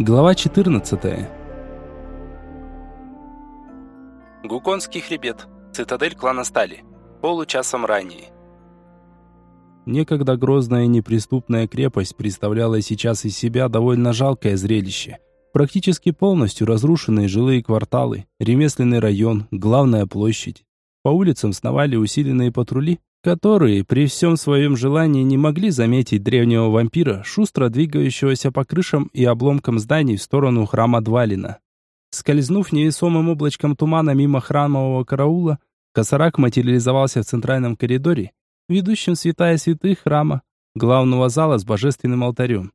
Глава 14. Гуконский хребет. Цитадель клана Стали. Получасом ранее. Некогда грозная и неприступная крепость представляла сейчас из себя довольно жалкое зрелище. Практически полностью разрушенные жилые кварталы, ремесленный район, главная площадь. По улицам сновали усиленные патрули, которые при всем своем желании не могли заметить древнего вампира, шустро двигающегося по крышам и обломкам зданий в сторону храма Двалина. Скользнув невесомым облачком тумана мимо храмового караула, Косарак материализовался в центральном коридоре, ведущем святая святых храма, главного зала с божественным алтарем.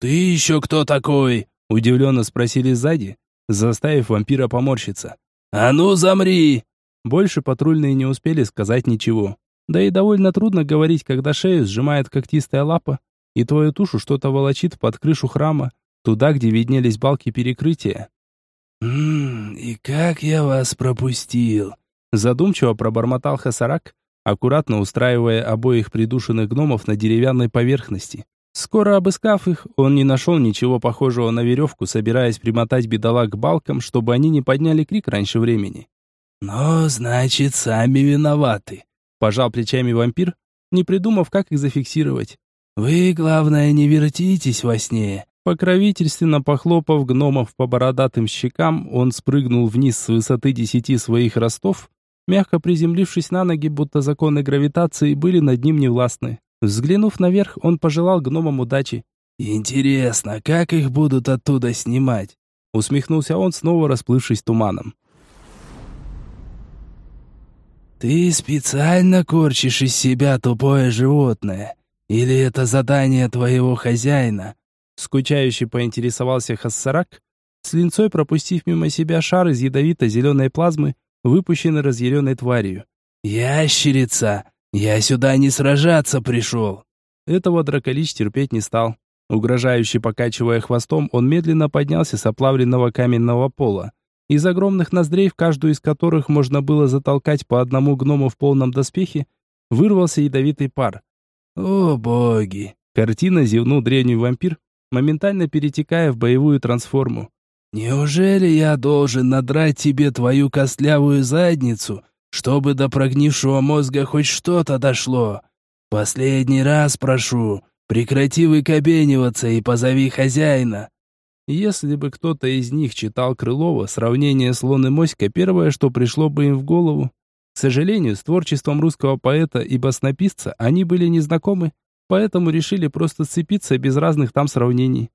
«Ты еще кто такой?» – удивленно спросили сзади, заставив вампира поморщиться. «А ну, замри!» Больше патрульные не успели сказать ничего. Да и довольно трудно говорить, когда шею сжимает когтистая лапа, и твою тушу что-то волочит под крышу храма, туда, где виднелись балки перекрытия. «Ммм, и как я вас пропустил?» Задумчиво пробормотал Хасарак, аккуратно устраивая обоих придушенных гномов на деревянной поверхности. Скоро обыскав их, он не нашел ничего похожего на веревку, собираясь примотать бедолаг к балкам, чтобы они не подняли крик раньше времени. «Но, значит, сами виноваты», Пожал плечами вампир, не придумав, как их зафиксировать. «Вы, главное, не вертитесь во сне». Покровительственно похлопав гномов по бородатым щекам, он спрыгнул вниз с высоты десяти своих ростов, мягко приземлившись на ноги, будто законы гравитации были над ним невластны. Взглянув наверх, он пожелал гномам удачи. «Интересно, как их будут оттуда снимать?» Усмехнулся он, снова расплывшись туманом. «Ты специально корчишь из себя тупое животное? Или это задание твоего хозяина?» Скучающе поинтересовался Хассарак, с линцой пропустив мимо себя шар из ядовито-зеленой плазмы, выпущенный разъяренной тварью. «Ящерица! Я сюда не сражаться пришел!» Этого Драколич терпеть не стал. Угрожающе покачивая хвостом, он медленно поднялся с оплавленного каменного пола из огромных ноздрей, в каждую из которых можно было затолкать по одному гному в полном доспехе, вырвался ядовитый пар. «О, боги!» Картина зевнул древний вампир, моментально перетекая в боевую трансформу. «Неужели я должен надрать тебе твою костлявую задницу, чтобы до прогнившего мозга хоть что-то дошло? Последний раз прошу, прекрати выкобениваться и позови хозяина». Если бы кто-то из них читал Крылова, сравнение слон и моська первое, что пришло бы им в голову. К сожалению, с творчеством русского поэта и баснописца они были незнакомы, поэтому решили просто сцепиться без разных там сравнений.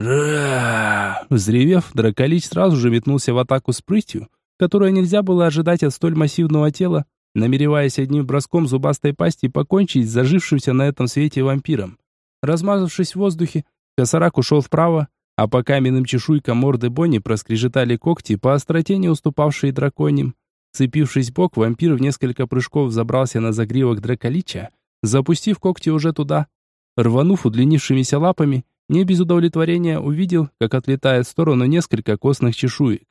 «Ра!» Взревев, Драколич сразу же метнулся в атаку с прытью, которую нельзя было ожидать от столь массивного тела, намереваясь одним броском зубастой пасти покончить с зажившимся на этом свете вампиром. Размазавшись в воздухе, Косарак ушел вправо, а по каменным чешуйкам морды Бонни проскрежетали когти, по остроте не уступавшие драконьим. Цепившись бок, вампир в несколько прыжков забрался на загривок драколича, запустив когти уже туда. Рванув удлинившимися лапами, не без удовлетворения увидел, как отлетает в сторону несколько костных чешуек.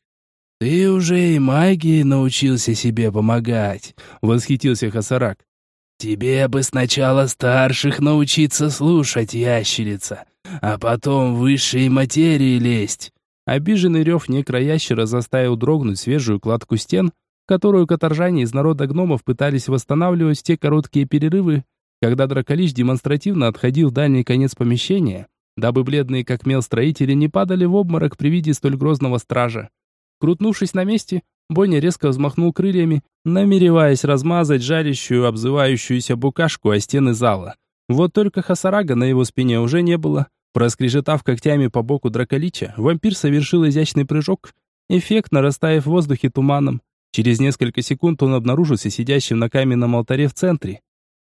«Ты уже и магией научился себе помогать», — восхитился Хасарак. «Тебе бы сначала старших научиться слушать, ящерица, а потом в высшие материи лезть». Обиженный рев некроящера заставил дрогнуть свежую кладку стен, которую каторжане из народа гномов пытались восстанавливать в те короткие перерывы, когда Драколич демонстративно отходил в дальний конец помещения, дабы бледные как мел строители не падали в обморок при виде столь грозного стража. Крутнувшись на месте, Боня резко взмахнул крыльями, намереваясь размазать жарящую, обзывающуюся букашку о стены зала. Вот только Хасарага на его спине уже не было. Проскрежетав когтями по боку Драколича, вампир совершил изящный прыжок, эффектно растаяв в воздухе туманом. Через несколько секунд он обнаружился сидящим на каменном алтаре в центре.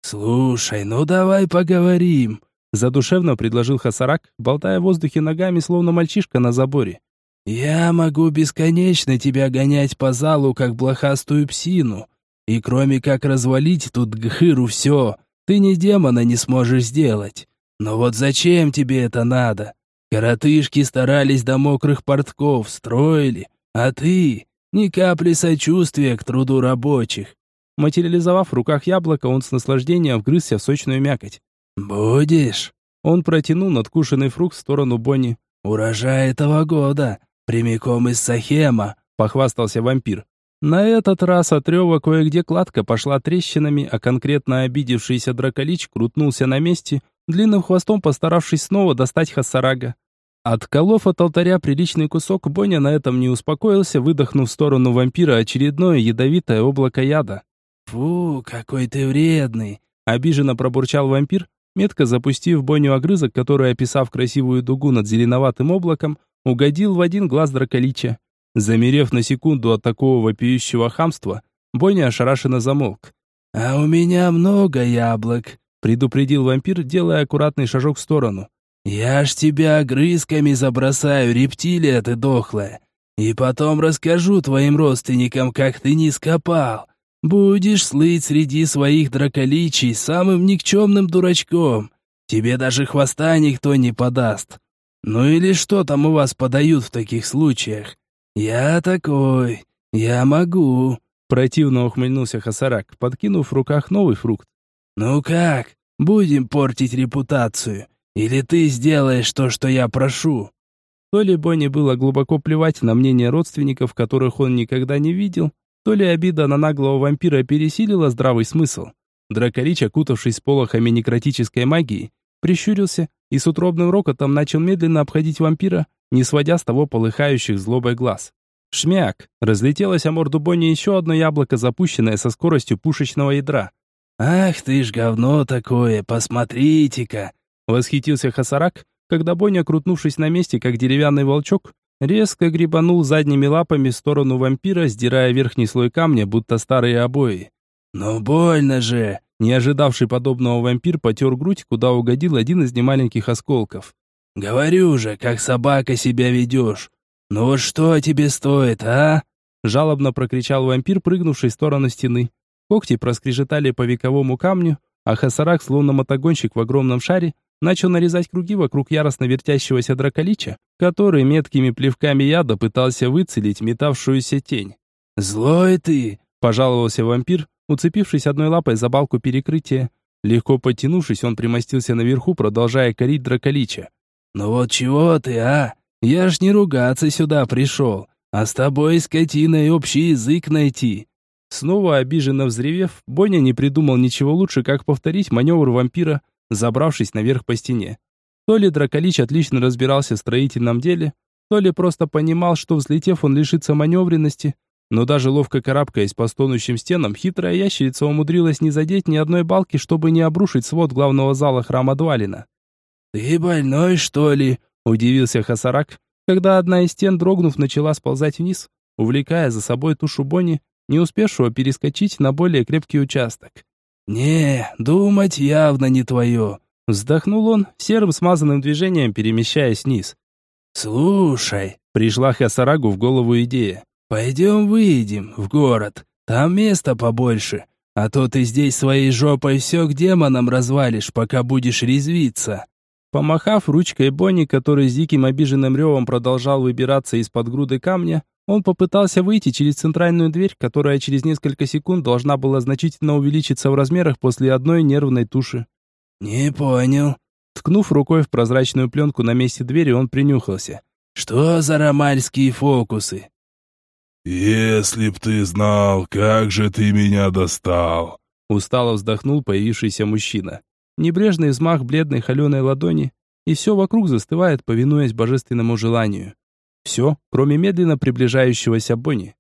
«Слушай, ну давай поговорим», — задушевно предложил Хасарак, болтая в воздухе ногами, словно мальчишка на заборе. «Я могу бесконечно тебя гонять по залу, как блохастую псину, и кроме как развалить тут гхыру все, ты ни демона не сможешь сделать. Но вот зачем тебе это надо? Коротышки старались до мокрых портков, строили, а ты ни капли сочувствия к труду рабочих. Материализовав в руках яблоко, он с наслаждением вгрызся в сочную мякоть. «Будешь?» Он протянул надкушенный фрукт в сторону Бонни. Урожай этого года, прямиком из Сахема», — похвастался вампир. На этот раз от рева кое-где кладка пошла трещинами, а конкретно обидевшийся драколич крутнулся на месте, длинным хвостом постаравшись снова достать Хасарага. Отколов от алтаря приличный кусок, Боня на этом не успокоился, выдохнув в сторону вампира очередное ядовитое облако яда. «Фу, какой ты вредный!» — обиженно пробурчал вампир, метко запустив Боню огрызок, который, описав красивую дугу над зеленоватым облаком, угодил в один глаз драколича. Замерев на секунду от такого вопиющего хамства, Боня ошарашенно замолк. «А у меня много яблок», — предупредил вампир, делая аккуратный шажок в сторону. «Я ж тебя огрызками забросаю, рептилия ты дохлая, и потом расскажу твоим родственникам, как ты не скопал. Будешь слыть среди своих драколичий самым никчемным дурачком. Тебе даже хвоста никто не подаст. Ну или что там у вас подают в таких случаях? «Я такой, я могу», — противно ухмыльнулся Хасарак, подкинув в руках новый фрукт. «Ну как, будем портить репутацию? Или ты сделаешь то, что я прошу?» То ли Бонни было глубоко плевать на мнение родственников, которых он никогда не видел, то ли обида на наглого вампира пересилила здравый смысл. Драколич, окутавшись полохами некротической магии, прищурился и с утробным рокотом начал медленно обходить вампира, не сводя с того полыхающих злобой глаз. Шмяк! Разлетелось о морду Бонни еще одно яблоко, запущенное со скоростью пушечного ядра. «Ах ты ж говно такое, посмотрите-ка!» Восхитился Хасарак, когда Боня, крутнувшись на месте, как деревянный волчок, резко гребанул задними лапами в сторону вампира, сдирая верхний слой камня, будто старые обои. «Но больно же!» Не ожидавший подобного вампир потер грудь, куда угодил один из немаленьких осколков. «Говорю же, как собака себя ведешь. Ну вот что тебе стоит, а?» Жалобно прокричал вампир, прыгнувший в сторону стены. Когти проскрежетали по вековому камню, а Хасарак, словно мотогонщик в огромном шаре, начал нарезать круги вокруг яростно вертящегося драколича, который меткими плевками яда пытался выцелить метавшуюся тень. «Злой ты!» – пожаловался вампир, уцепившись одной лапой за балку перекрытия. Легко подтянувшись, он примостился наверху, продолжая корить драколича. «Ну вот чего ты, а? Я ж не ругаться сюда пришел, а с тобой, скотиной, общий язык найти». Снова обиженно взревев, Боня не придумал ничего лучше, как повторить маневр вампира, забравшись наверх по стене. То ли Драколич отлично разбирался в строительном деле, то ли просто понимал, что взлетев он лишится маневренности, но даже ловко карабкаясь по стонущим стенам, хитрая ящерица умудрилась не задеть ни одной балки, чтобы не обрушить свод главного зала храма Двалина. «Ты больной, что ли?» – удивился Хасарак, когда одна из стен, дрогнув, начала сползать вниз, увлекая за собой тушу Бонни, не успевшего перескочить на более крепкий участок. «Не, думать явно не твое», – вздохнул он, серым смазанным движением перемещаясь вниз. «Слушай», – пришла Хасарагу в голову идея, «Пойдем выйдем в город, там места побольше, а то ты здесь своей жопой все к демонам развалишь, пока будешь резвиться». Помахав ручкой Бонни, который с диким обиженным ревом продолжал выбираться из-под груды камня, он попытался выйти через центральную дверь, которая через несколько секунд должна была значительно увеличиться в размерах после одной нервной туши. «Не понял». Ткнув рукой в прозрачную пленку на месте двери, он принюхался. «Что за ромальские фокусы?» «Если б ты знал, как же ты меня достал!» Устало вздохнул появившийся мужчина. Небрежный взмах бледной холеной ладони, и все вокруг застывает, повинуясь божественному желанию. Все, кроме медленно приближающегося Бонни.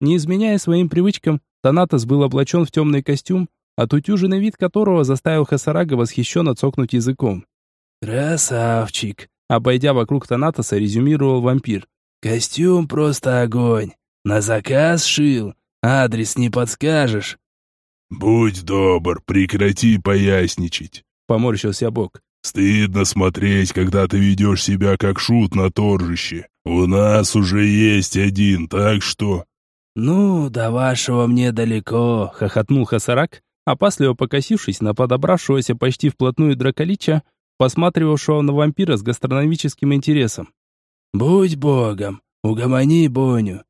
Не изменяя своим привычкам, Танатос был облачен в темный костюм, отутюженный вид которого заставил Хасарага восхищенно цокнуть языком. «Красавчик!» Обойдя вокруг Танатоса, резюмировал вампир. «Костюм просто огонь! На заказ шил. Адрес не подскажешь. Будь добр, прекрати поясничать. Поморщился Бог. Стыдно смотреть, когда ты ведешь себя как шут на торжище. У нас уже есть один, так что... «Ну, до вашего мне далеко», — хохотнул Хасарак, опасливо покосившись на подобравшегося почти вплотную драколича, посматривавшего на вампира с гастрономическим интересом. «Будь богом, угомони Боню,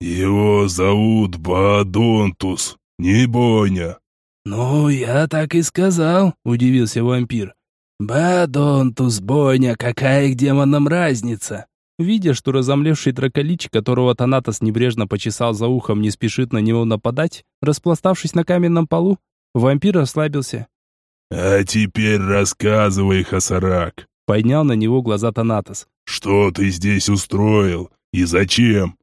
«Его зовут Баадонтус, не Боня». «Ну, я так и сказал», — удивился вампир. «Бадонтус, Боня, какая к демонам разница?» Видя, что разомлевший драколич, которого Танатос небрежно почесал за ухом, не спешит на него нападать, распластавшись на каменном полу, вампир расслабился. «А теперь рассказывай, Хасарак», — поднял на него глаза Танатос. «Что ты здесь устроил и зачем?»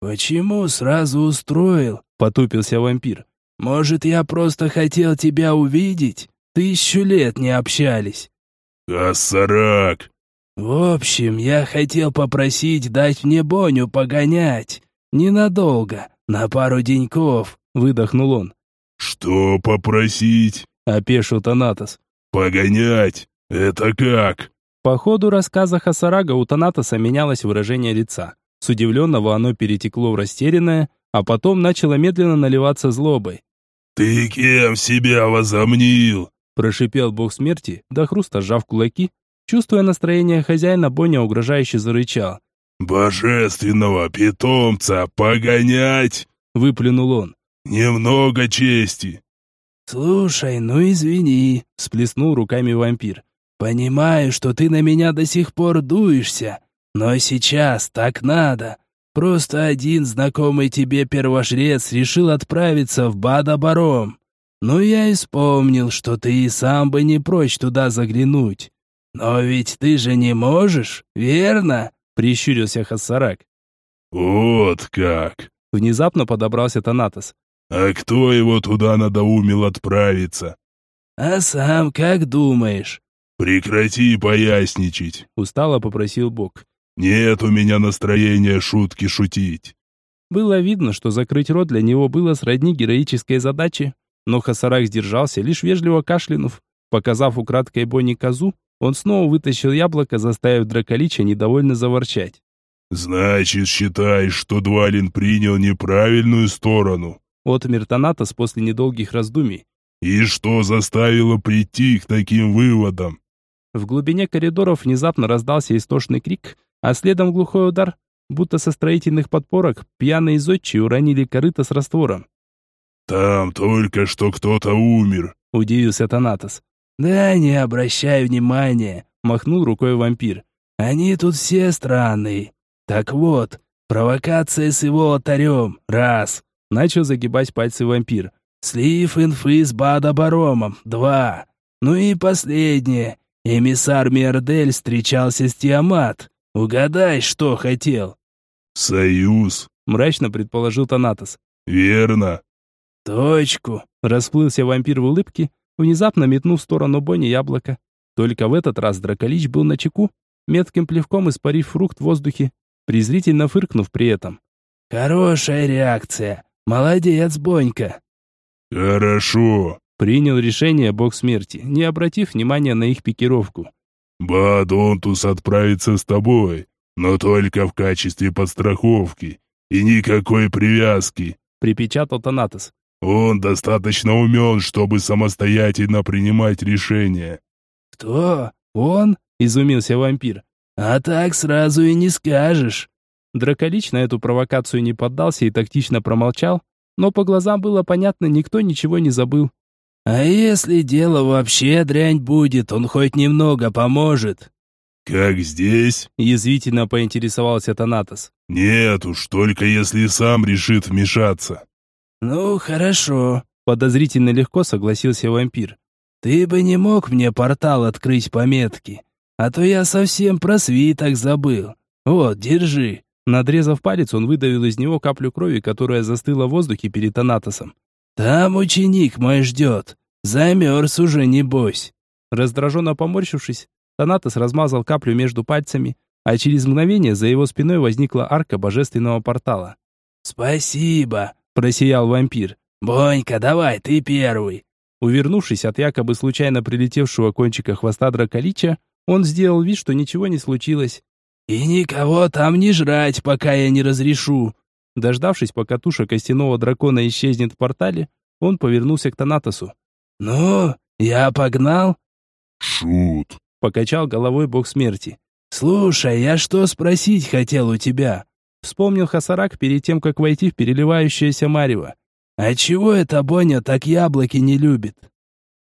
«Почему сразу устроил?» — потупился вампир. «Может, я просто хотел тебя увидеть? Тысячу лет не общались». «Хасарак!» «В общем, я хотел попросить дать мне Боню погонять. Ненадолго, на пару деньков», — выдохнул он. «Что попросить?» — опешил Танатос. «Погонять? Это как?» По ходу рассказа Хасарага у Танатоса менялось выражение лица. С удивленного оно перетекло в растерянное, а потом начало медленно наливаться злобой. «Ты кем себя возомнил?» Прошипел бог смерти, до хруста сжав кулаки Чувствуя настроение хозяина, Боня угрожающе зарычал. «Божественного питомца погонять!» — выплюнул он. «Немного чести!» «Слушай, ну извини», — сплеснул руками вампир. «Понимаю, что ты на меня до сих пор дуешься, но сейчас так надо. Просто один знакомый тебе первожрец решил отправиться в Бадабаром. Ну я и вспомнил, что ты и сам бы не прочь туда заглянуть. «Но ведь ты же не можешь, верно?» — прищурился Хассарак. «Вот как!» — внезапно подобрался Танатос. «А кто его туда надоумил отправиться?» «А сам как думаешь?» «Прекрати поясничать», — устало попросил Бог. «Нет у меня настроения шутки шутить». Было видно, что закрыть рот для него было сродни героической задаче, но Хасарак сдержался, лишь вежливо кашлянув, показав украдкой Бонни козу, он снова вытащил яблоко, заставив Драколича недовольно заворчать. «Значит, считаешь, что Двалин принял неправильную сторону?» От Миртонатос после недолгих раздумий. «И что заставило прийти к таким выводам?» В глубине коридоров внезапно раздался истошный крик, а следом глухой удар, будто со строительных подпорок пьяные зодчие уронили корыто с раствором. «Там только что кто-то умер», — удивился Танатос. «Да не обращай внимания», — махнул рукой вампир. «Они тут все странные. Так вот, провокация с его алтарем, раз». Начал загибать пальцы вампир. «Слив инфы с Бада-Баромом, два. Ну и последнее. Эмиссар Мердель встречался с Тиамат. Угадай, что хотел». «Союз», — мрачно предположил Танатос. «Верно». «Точку», — расплылся вампир в улыбке, внезапно метнув в сторону Бонни яблоко. Только в этот раз Драколич был на чеку, метким плевком испарив фрукт в воздухе, презрительно фыркнув при этом. «Хорошая реакция. Молодец, Бонька». «Хорошо», — принял решение бог смерти, не обратив внимания на их пикировку. «Бадонтус отправится с тобой, но только в качестве подстраховки и никакой привязки», — припечатал Танатос. Он достаточно умен, чтобы самостоятельно принимать решения». «Кто? Он?» — изумился вампир. «А так сразу и не скажешь». Драколич на эту провокацию не поддался и тактично промолчал, но по глазам было понятно, никто ничего не забыл. «А если дело вообще дрянь будет, он хоть немного поможет?» «Как здесь?» — язвительно поинтересовался Танатос. «Нет уж, только если сам решит вмешаться». «Ну, хорошо», — подозрительно легко согласился вампир. «Ты бы не мог мне портал открыть по метке, а то я совсем про свиток забыл. Вот, держи». Надрезав палец, он выдавил из него каплю крови, которая застыла в воздухе перед Танатосом. «Там ученик мой ждет. Замерз уже, небось». Раздраженно поморщившись, Танатос размазал каплю между пальцами, а через мгновение за его спиной возникла арка божественного портала. «Спасибо», Просиял вампир. «Бонька, давай, ты первый!» Увернувшись от якобы случайно прилетевшего кончика хвоста драколича, он сделал вид, что ничего не случилось. «И никого там не жрать, пока я не разрешу!» Дождавшись, пока туша костяного дракона исчезнет в портале, он повернулся к Танатосу. «Ну, я погнал?» «Шут!» — покачал головой бог смерти. «Слушай, я что спросить хотел у тебя?» Вспомнил Хасарак перед тем, как войти в переливающееся марево. «А чего эта Боня так яблоки не любит?»